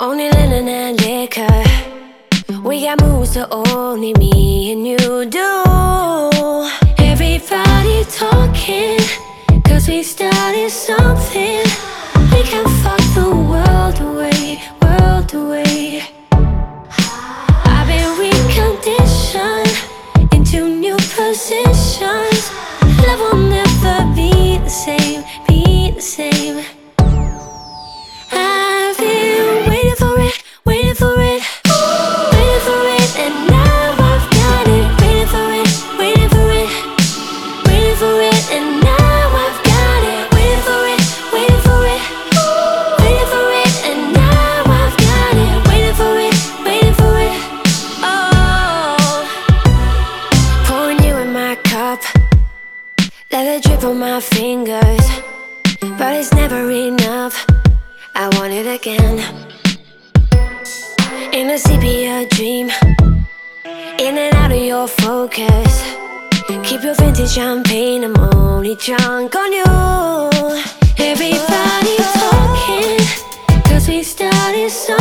only linen and liquor. We got moves that only me and you do. Everybody talking, cause we started something. We can fuck the world away, world away. I've been reconditioned into new positions. Love will never be the same, be the same. Cup, let it drip on my fingers, but it's never enough. I want it again. In a sepia dream, in and out of your focus. Keep your vintage champagne, I'm only drunk on you. Everybody talking, cause we started something.